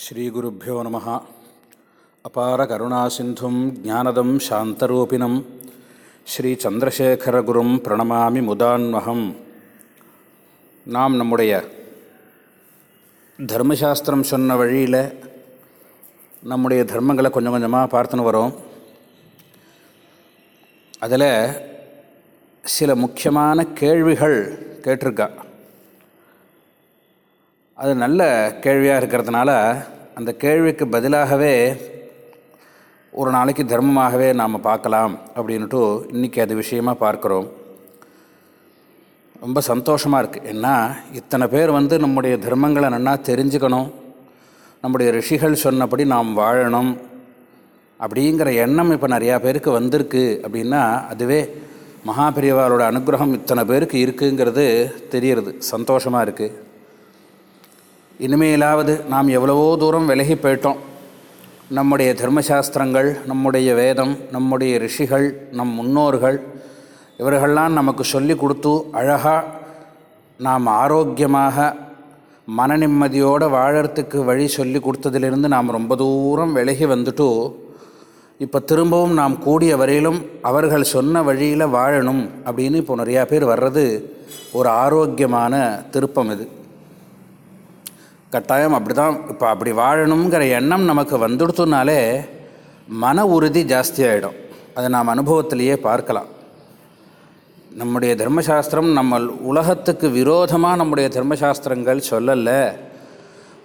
ஸ்ரீகுருப்போ நம. அபார கருணாசிந்தும் ஜானதம் சாந்தரூபிணம். ஸ்ரீ சந்திரசேகரகுரும் பிரணமாமி முதான்மகம். நாம் நம்முடைய தர்மசாஸ்திரம் சொன்ன வழியில் நம்முடைய தர்மங்களை கொஞ்சம் கொஞ்சமாக பார்த்துன்னு வரோம். அதில் சில முக்கியமான கேள்விகள் கேட்டிருக்கா. அது நல்ல கேள்வியாக இருக்கிறதுனால அந்த கேள்விக்கு பதிலாகவே ஒரு நாளைக்கு தர்மமாகவே நாம் பார்க்கலாம் அப்படின்ட்டு இன்றைக்கி அது விஷயமாக பார்க்குறோம். ரொம்ப சந்தோஷமாக இருக்குது ஏன்னா இத்தனை பேர் வந்து நம்முடைய தர்மங்களை நன்னா தெரிஞ்சுக்கணும். நம்முடைய ரிஷிகள் சொன்னபடி நாம் வாழணும். அப்படிங்கிற எண்ணம் இப்போ நிறையா பேருக்கு வந்திருக்கு. அப்படின்னா அதுவே மகாபிரிவாரோட அனுகிரகம் இத்தனை பேருக்கு இருக்குங்கிறது தெரிகிறது சந்தோஷமாக இருக்குது இனிமேலாவது நாம் எவ்வளவோ தூரம் விலகி போயிட்டோம். நம்முடைய தர்மசாஸ்திரங்கள் நம்முடைய வேதம் நம்முடைய ரிஷிகள் நம் முன்னோர்கள் இவர்கள்லாம் நமக்கு சொல்லி கொடுத்து அழகாக நாம் ஆரோக்கியமாக மன நிம்மதியோடு வாழறதுக்கு வழி சொல்லி கொடுத்ததிலிருந்து நாம் ரொம்ப தூரம் விலகி வந்துட்டு இப்போ திரும்பவும் நாம் கூடிய வரையிலும் அவர்கள் சொன்ன வழியில் வாழணும் அப்படின்னு இப்போ நிறையா பேர் வர்றது ஒரு ஆரோக்கியமான திருப்பம் இது. கட்டாயம் அப்படி தான் இப்போ அப்படி வாழணுங்கிற எண்ணம் நமக்கு வந்துடுத்துனாலே மன உறுதி ஜாஸ்தியாகிடும் அதை நாம் அனுபவத்திலேயே பார்க்கலாம். நம்முடைய தர்மசாஸ்திரம் நம்ம உலகத்துக்கு விரோதமாக நம்முடைய தர்மசாஸ்திரங்கள் சொல்லலை.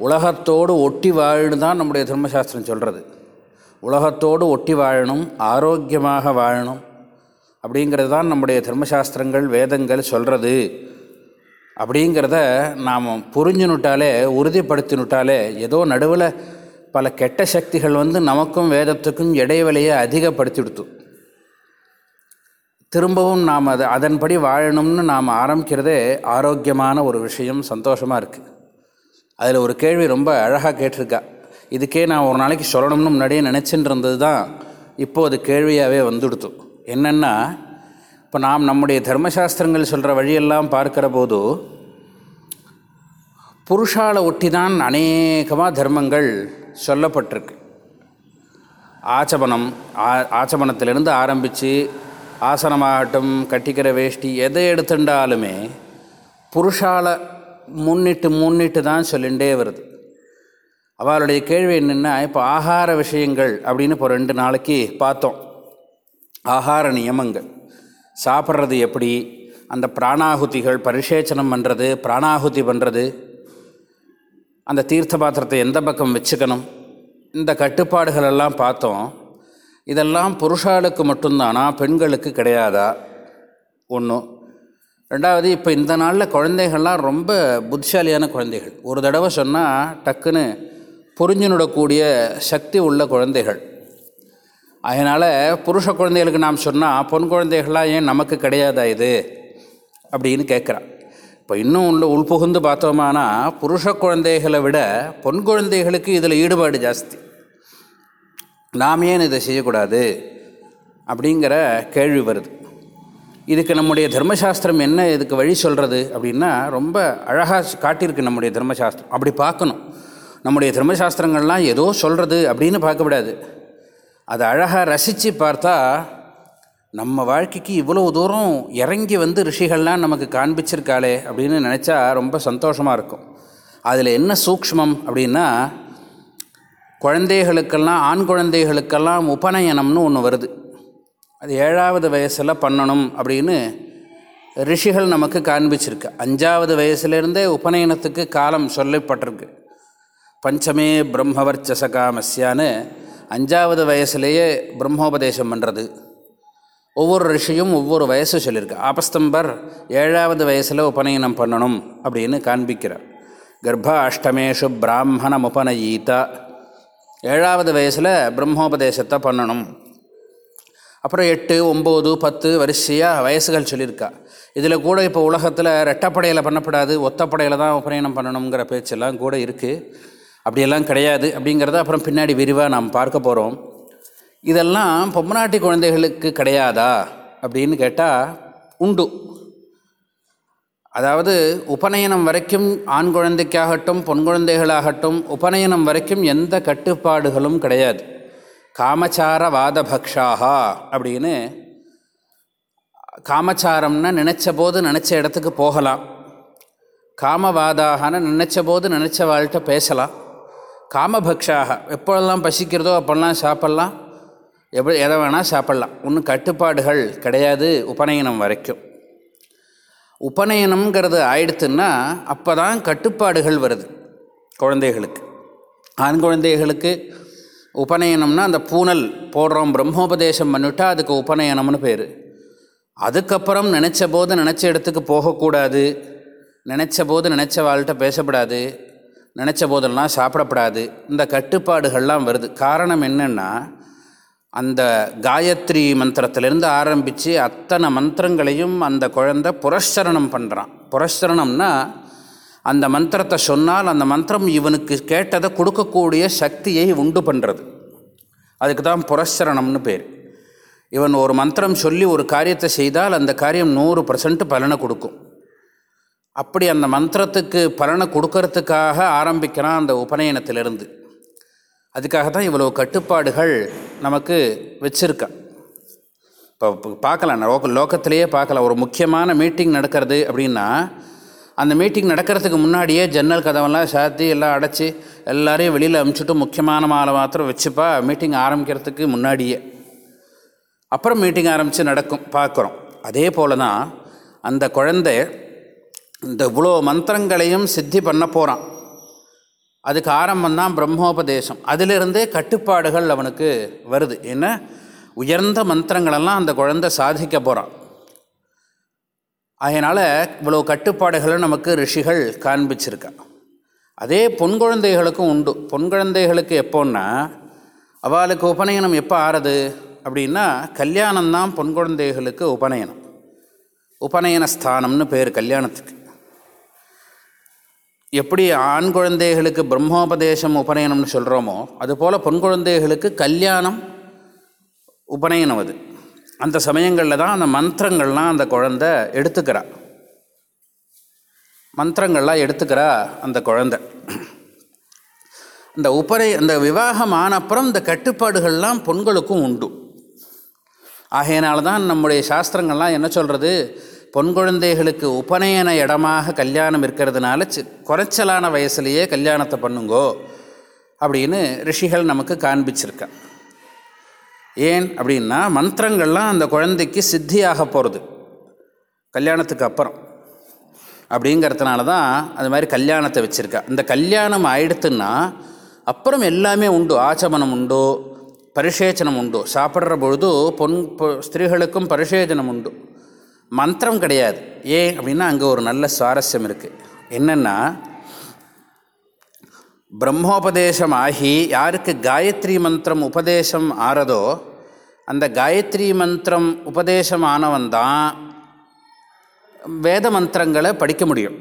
உலகத்தோடு ஒட்டி வாழணும் தான் நம்முடைய தர்மசாஸ்திரம் சொல்கிறது உலகத்தோடு ஒட்டி வாழணும் ஆரோக்கியமாக வாழணும் அப்படிங்கிறது தான் நம்முடைய தர்மசாஸ்திரங்கள் வேதங்கள் சொல்கிறது அப்படிங்கிறத நாம் புரிஞ்சுனுட்டாலே உறுதிப்படுத்தினுட்டாலே ஏதோ நடுவில் பல கெட்ட சக்திகள் வந்து நமக்கும் வேதத்துக்கும் இடைவெளியை அதிகப்படுத்திடுத்து. திரும்பவும் நாம் அதை அதன்படி வாழணும்னு நாம் ஆரம்பிக்கிறதே ஆரோக்கியமான ஒரு விஷயம் சந்தோஷமாக இருக்குது அதில் ஒரு கேள்வி ரொம்ப அழகாக கேட்டிருக்கா. இதுக்கே நான் ஒரு நாளைக்கு சொல்லணும்னு முன்னாடியே நினச்சின்னு இருந்தது தான் இப்போது கேள்வியாகவே வந்துடுத்து. என்னென்னா இப்போ நாம் நம்முடைய தர்மசாஸ்திரங்கள் சொல்கிற வழியெல்லாம் பார்க்கிற போது புருஷாலை ஒட்டி தான் அநேகமாக தர்மங்கள் சொல்லப்பட்டிருக்கு. ஆச்சமனம் ஆ ஆச்சமனத்திலிருந்து ஆரம்பித்து ஆசனமாகட்டும் கட்டிக்கிற வேஷ்டி எதை எடுத்துட்டாலுமே புருஷாலை முன்னிட்டு முன்னிட்டு தான் சொல்லிகிட்டே வருது. அவளுடைய கேள்வி என்னென்னா இப்போ ஆகார விஷயங்கள் அப்படின்னு இப்போ ரெண்டு நாளைக்கு பார்த்தோம். ஆகார நியமங்கள். சாப்பிட்றது எப்படி? அந்த பிராணாகுதிகள் பரிசேச்சனம் பண்ணுறது பிராணாகுதி பண்ணுறது அந்த தீர்த்த பாத்திரத்தை எந்த பக்கம் வச்சுக்கணும்? இந்த கட்டுப்பாடுகள் எல்லாம் பார்த்தோம். இதெல்லாம் புருஷாளுக்கு மட்டும்தானா? பெண்களுக்கு கிடையாதா? ஒன்று ரெண்டாவது இப்போ இந்த நாளில் குழந்தைகள்லாம் ரொம்ப புத்திசாலியான குழந்தைகள். ஒரு தடவை சொன்னால் டக்குன்னு புரிஞ்சுனுடக்கூடிய சக்தி உள்ள குழந்தைகள். அதனால் புருஷ குழந்தைகளுக்கு நாம் சொன்னால் பொன் குழந்தைகள்லாம் ஏன் நமக்கு கிடையாதா இது? அப்படின்னு கேட்குறான் இப்போ இன்னும் உள்ள உள்புகுந்து பார்த்தோமானா புருஷ குழந்தைகளை விட பொன் குழந்தைகளுக்கு இதில் ஈடுபாடு ஜாஸ்தி. நாம் ஏன் இதை செய்யக்கூடாது? அப்படிங்கிற கேள்வி வருது. இதுக்கு நம்முடைய தர்மசாஸ்திரம் என்ன இதுக்கு வழி சொல்கிறது அப்படின்னா ரொம்ப அழகாக காட்டியிருக்கு நம்முடைய தர்மசாஸ்திரம். அப்படி பார்க்கணும். நம்முடைய தர்மசாஸ்திரங்கள்லாம் ஏதோ சொல்கிறது அப்படின்னு பார்க்கக்கூடாது. அதை அழகாக ரசித்து பார்த்தா நம்ம வாழ்க்கைக்கு இவ்வளோ தூரம் இறங்கி வந்து ரிஷிகள்லாம் நமக்கு காண்பிச்சிருக்காளே அப்படின்னு நினச்சா ரொம்ப சந்தோஷமாக இருக்கும். அதில் என்ன சூக்ஷ்மம் அப்படின்னா குழந்தைகளுக்கெல்லாம் ஆண் குழந்தைகளுக்கெல்லாம் உபநயனம்னு ஒன்று வருது. அது ஏழாவது வயசில் பண்ணணும் அப்படின்னு ரிஷிகள் நமக்கு காண்பிச்சிருக்கு. அஞ்சாவது வயசுலேருந்தே உபநயனத்துக்கு காலம் சொல்லப்பட்டிருக்கு. பஞ்சமே பிரம்மவர்ச்சசகாமஸ்யான்னு அஞ்சாவது வயசுலேயே பிரம்மோபதேசம் பண்ணுறது. ஒவ்வொரு ரிஷியும் ஒவ்வொரு வயசு சொல்லியிருக்கு. ஆபஸ்தம்பர் ஏழாவது வயசில் உபநயனம் பண்ணணும் அப்படின்னு காண்பிக்கிறார். கர்ப்பா அஷ்டமேஷு பிராமணம் உபநயீதா ஏழாவது வயசில் பிரம்மோபதேசத்தை பண்ணணும். அப்புறம் எட்டு ஒம்பது பத்து வரிசையாக வயசுகள் சொல்லியிருக்கா. இதில் கூட இப்போ உலகத்தில் ரெட்டப்படையில் பண்ணப்படாது ஒத்தப்படையில் தான் உபநயனம் பண்ணணுங்கிற பேச்செல்லாம் கூட இருக்குது அப்படியெல்லாம் கிடையாது அப்படிங்கிறத அப்புறம் பின்னாடி விரிவாக நாம் பார்க்க போகிறோம் இதெல்லாம் பொம்மநாட்டி குழந்தைகளுக்கு கிடையாதா அப்படின்னு கேட்டால் உண்டு. அதாவது உபநயனம் வரைக்கும் ஆண் குழந்தைக்காகட்டும் பொன் குழந்தைகளாகட்டும் உபநயனம் வரைக்கும் எந்த கட்டுப்பாடுகளும் கிடையாது. காமச்சார வாதபக்ஷாகா அப்படின்னு காமச்சாரம்னா நினச்ச போது நினச்ச இடத்துக்கு போகலாம். காமவாதாகன நினச்ச போது நினச்ச வாழ்கிட்ட பேசலாம். காமபக்ஷாக. எப்பொழுதெல்லாம் பசிக்கிறதோ அப்போல்லாம் சாப்பிட்லாம். எப்படி எதை வேணால் சாப்பிட்லாம். ஒன்றும் கட்டுப்பாடுகள் கிடையாது உபநயனம் வரைக்கும். உபநயனம்ங்கிறது ஆயிடுத்துன்னா அப்போ தான் கட்டுப்பாடுகள் வருது குழந்தைகளுக்கு. ஆண் குழந்தைகளுக்கு உபநயனம்னா அந்த பூனல் போடுறோம் பிரம்மோபதேசம் பண்ணிவிட்டால் அதுக்கு உபநயனம்னு பேர். அதுக்கப்புறம் நினச்ச போது நினச்ச இடத்துக்கு போகக்கூடாது. நினச்ச போது நினச்ச வாழ்கிட்ட பேசப்படாது. நினச்ச போதெல்லாம் சாப்பிடப்படாது. இந்த கட்டுப்பாடுகள்லாம் வருது. காரணம் என்னென்னா அந்த காயத்ரி மந்திரத்திலேருந்து ஆரம்பித்து அத்தனை மந்திரங்களையும் அந்த குழந்தை புரஸ்சரணம் பண்ணுறான் புரஸ்சரணம்னா அந்த மந்திரத்தை சொன்னால் அந்த மந்திரம் இவனுக்கு கேட்டதை கொடுக்கக்கூடிய சக்தியை உண்டு பண்ணுறது அதுக்கு தான் புரஸ்சரணம்னு பேர். இவன் ஒரு மந்திரம் சொல்லி ஒரு காரியத்தை செய்தால் அந்த காரியம் நூறு பர்சன்ட் பலனை கொடுக்கும். அப்படி அந்த மந்திரத்துக்கு பலனை கொடுக்கறதுக்காக ஆரம்பிக்கிறான் அந்த உபநயனத்திலிருந்து. அதுக்காக தான் இவ்வளோ கட்டுப்பாடுகள் நமக்கு வச்சுருக்கான் இப்போ பார்க்கலாம். லோக லோக்கத்திலேயே பார்க்கலாம். ஒரு முக்கியமான மீட்டிங் நடக்கிறது அப்படின்னா அந்த மீட்டிங் நடக்கிறதுக்கு முன்னாடியே ஜன்னல் கதவெல்லாம் சாத்தி எல்லாம் அடைச்சி எல்லாரையும் வெளியில் அமுச்சுட்டு முக்கியமான மாலை மாத்திரம் வச்சுப்பா மீட்டிங் ஆரம்பிக்கிறதுக்கு முன்னாடியே. அப்புறம் மீட்டிங் ஆரம்பித்து நடக்கும் பார்க்குறோம். அதே போல் தான் அந்த குழந்தை இந்த இவ்வளோ மந்திரங்களையும் சித்தி பண்ண போகிறான் அதுக்கு ஆரம்பம் தான் பிரம்மோபதேசம். அதிலிருந்தே கட்டுப்பாடுகள் அவனுக்கு வருது. ஏன்னா உயர்ந்த மந்திரங்களெல்லாம் அந்த குழந்தை சாதிக்க போகிறான் அதனால் இவ்வளோ கட்டுப்பாடுகளை நமக்கு ரிஷிகள் காண்பிச்சிருக்கான் அதே பொன் குழந்தைகளுக்கும் உண்டு. பொன் குழந்தைகளுக்கு எப்போன்னா அவளுக்கு உபநயனம் எப்போ ஆறுது? அப்படின்னா கல்யாணம்தான் பொன் குழந்தைகளுக்கு உபநயனம். உபநயன ஸ்தானம்னு பேர் கல்யாணத்துக்கு. எப்படி ஆண் குழந்தைகளுக்கு பிரம்மோபதேசம் உபநயனம்னு சொல்கிறோமோ அதுபோல் பொன் குழந்தைகளுக்கு கல்யாணம் உபநயனம் அது. அந்த சமயங்களில் தான் அந்த மந்திரங்கள்லாம் அந்த குழந்தை எடுத்துக்கிறா. மந்திரங்கள்லாம் எடுத்துக்கிறா அந்த குழந்த. இந்த உபரை அந்த விவாகம் ஆனப்புறம் இந்த கட்டுப்பாடுகள்லாம் பொண்களுக்கும் உண்டு. ஆகையினால தான் நம்முடைய சாஸ்திரங்கள்லாம் என்ன சொல்கிறது பொன் குழந்தைகளுக்கு உபநயன இடமாக கல்யாணம் இருக்கிறதுனால சி குறைச்சலான வயசுலேயே கல்யாணத்தை பண்ணுங்கோ அப்படின்னு ரிஷிகள் நமக்கு காண்பிச்சிருக்கான் ஏன் அப்படின்னா மந்திரங்கள்லாம் அந்த குழந்தைக்கு சித்தியாக போகிறது கல்யாணத்துக்கு அப்புறம். அப்படிங்கிறதுனால தான் அது மாதிரி கல்யாணத்தை வச்சுருக்கா. இந்த கல்யாணம் ஆயிடுத்துன்னா அப்புறம் எல்லாமே உண்டு. ஆச்சமனம் உண்டு பரிசேச்சனம் உண்டு. சாப்பிட்ற பொழுது பொன் ஸ்திரீகளுக்கும் பரிசேச்சனம் உண்டு. மந்திரம் கிடையாது. ஏன் அப்படின்னா அங்கே ஒரு நல்ல சுவாரஸ்யம் இருக்குது என்னென்னா பிரம்மோபதேசம் ஆகி யாருக்கு காயத்ரி மந்திரம் உபதேசம் ஆறதோ அந்த காயத்ரி மந்திரம் உபதேசம் ஆனவன் தான் வேத மந்திரங்களை படிக்க முடியும்.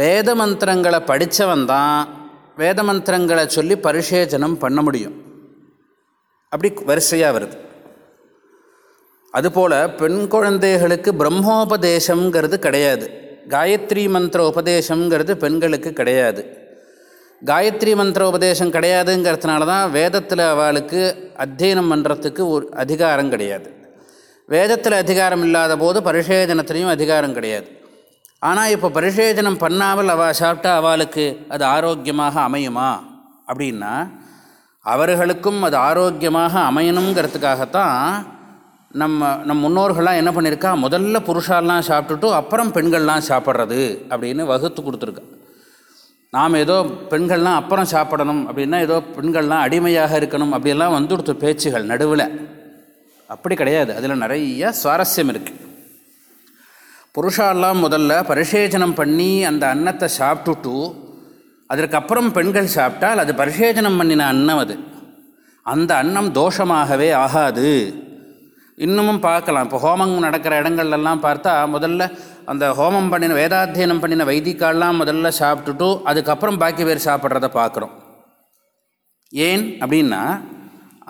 வேத மந்திரங்களை படித்தவன் தான் வேத மந்திரங்களை சொல்லி பரிசேஜனம் பண்ண முடியும். அப்படி வரிசையாக வருது. அதுபோல் பெண் குழந்தைகளுக்கு பிரம்மோபதேசங்கிறது கிடையாது. காயத்ரி மந்திர உபதேசங்கிறது பெண்களுக்கு கிடையாது. காயத்ரி மந்திர உபதேசம் கிடையாதுங்கிறதுனால தான் வேதத்தில் அவளுக்கு அத்தியனம் பண்ணுறதுக்கு ஒரு அதிகாரம் கிடையாது. வேதத்தில் அதிகாரம் இல்லாத போது பரிசேதனத்துலேயும் அதிகாரம் கிடையாது. ஆனால் இப்போ பரிசேதனம் பண்ணாமல் அவள் சாப்பிட்டா அவளுக்கு அது ஆரோக்கியமாக அமையுமா? அப்படின்னா அவர்களுக்கும் அது ஆரோக்கியமாக அமையணுங்கிறதுக்காகத்தான் நம்ம நம் முன்னோர்கள்லாம் என்ன பண்ணியிருக்கா முதல்ல புருஷாலாம் சாப்பிட்டுட்டு அப்புறம் பெண்கள்லாம் சாப்பிட்றது அப்படின்னு வகுத்து கொடுத்துருக்கா. நாம் ஏதோ பெண்கள்லாம் அப்புறம் சாப்பிடணும் அப்படின்னா ஏதோ பெண்கள்லாம் அடிமையாக இருக்கணும் அப்படியெல்லாம் வந்துடுத்து பேச்சுகள் நடுவில். அப்படி கிடையாது. அதில் நிறைய சுவாரஸ்யம் இருக்குது புருஷாலாம் முதல்ல பரிசேஜனம் பண்ணி அந்த அன்னத்தை சாப்பிட்டுட்டு அதற்கப்புறம் பெண்கள் சாப்பிட்டால் அது பரிசேஜனம் பண்ணின அன்னம் அது. அந்த அன்னம் தோஷமாகவே ஆகாது. இன்னமும் பார்க்கலாம். இப்போ ஹோமம் நடக்கிற இடங்கள்லாம் பார்த்தா முதல்ல அந்த ஹோமம் பண்ணின வேதாத்தியனம் பண்ணின வைதிகாலாம் முதல்ல சாப்பிட்டுட்டு அதுக்கப்புறம் பாக்கி பேர் சாப்பிட்றத பார்க்குறோம். ஏன் அப்படின்னா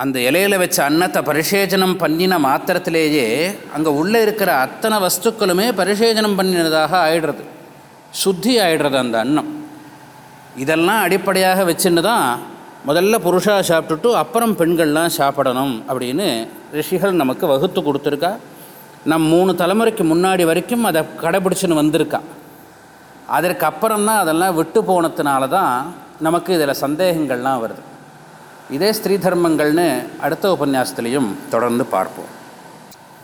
அந்த இலையில் வச்ச அன்னத்தை பரிசேஜனம் பண்ணின மாத்திரத்திலேயே அங்கே உள்ளே இருக்கிற அத்தனை வஸ்துக்களுமே பரிசேஜனம் பண்ணினதாக ஆயிடுறது. சுத்தி ஆயிடுறது அந்த அன்னம். இதெல்லாம் அடிப்படையாக வச்சுன்னு தான் முதல்ல புருஷாக சாப்பிட்டுட்டு அப்புறம் பெண்கள்லாம் சாப்பிடணும் அப்படின்னு ரிஷிகள் நமக்கு வகுத்து கொடுத்துருக்கா. நம் மூணு தலைமுறைக்கு முன்னாடி வரைக்கும் அதை கடைபிடிச்சின்னு வந்திருக்கா. அதற்கப்புறம் தான் அதெல்லாம் விட்டு போனதுனால தான் நமக்கு இதில் சந்தேகங்கள்லாம் வருது. இதே ஸ்திரீ தர்மங்கள்னு அடுத்த உபன்யாசத்துலேயும் தொடர்ந்து பார்ப்போம்.